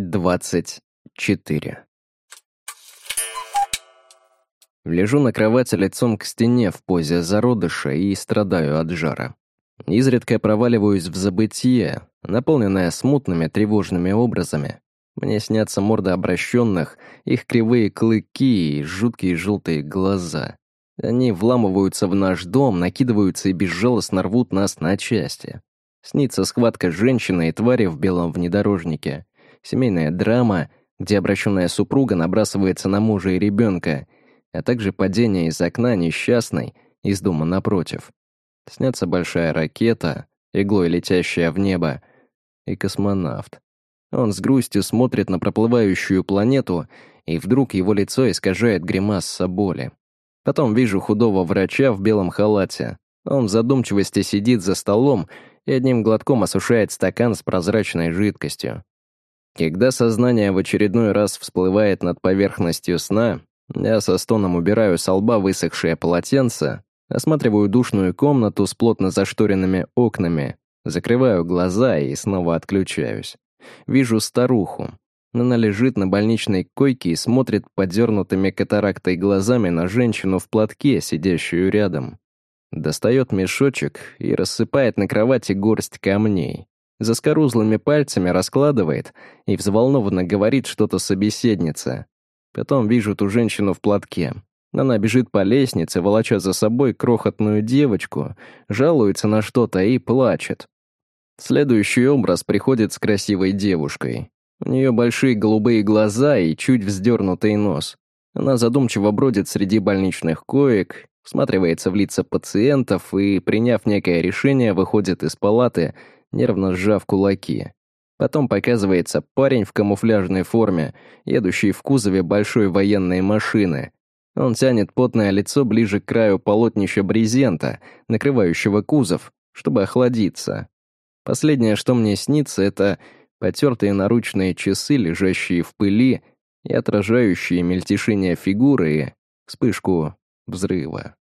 24. Лежу на кровати лицом к стене в позе зародыша и страдаю от жара. Изредка проваливаюсь в забытие, наполненное смутными тревожными образами. Мне снятся морды обращенных, их кривые клыки и жуткие желтые глаза. Они вламываются в наш дом, накидываются и безжалостно рвут нас на части. Снится схватка женщины и твари в белом внедорожнике семейная драма, где обращенная супруга набрасывается на мужа и ребенка, а также падение из окна несчастной из дома напротив. Снятся большая ракета, иглой летящая в небо, и космонавт. Он с грустью смотрит на проплывающую планету, и вдруг его лицо искажает гримаса боли. Потом вижу худого врача в белом халате. Он в задумчивости сидит за столом и одним глотком осушает стакан с прозрачной жидкостью. Когда сознание в очередной раз всплывает над поверхностью сна, я со стоном убираю со лба высохшее полотенце, осматриваю душную комнату с плотно зашторенными окнами, закрываю глаза и снова отключаюсь. Вижу старуху. Она лежит на больничной койке и смотрит подернутыми катарактой глазами на женщину в платке, сидящую рядом. Достает мешочек и рассыпает на кровати горсть камней заскорузлыми пальцами раскладывает и взволнованно говорит что-то собеседнице. Потом вижу ту женщину в платке. Она бежит по лестнице, волоча за собой крохотную девочку, жалуется на что-то и плачет. Следующий образ приходит с красивой девушкой. У нее большие голубые глаза и чуть вздернутый нос. Она задумчиво бродит среди больничных коек, всматривается в лица пациентов и, приняв некое решение, выходит из палаты — нервно сжав кулаки. Потом показывается парень в камуфляжной форме, едущий в кузове большой военной машины. Он тянет потное лицо ближе к краю полотнища брезента, накрывающего кузов, чтобы охладиться. Последнее, что мне снится, это потертые наручные часы, лежащие в пыли и отражающие мельтешение фигуры и вспышку взрыва.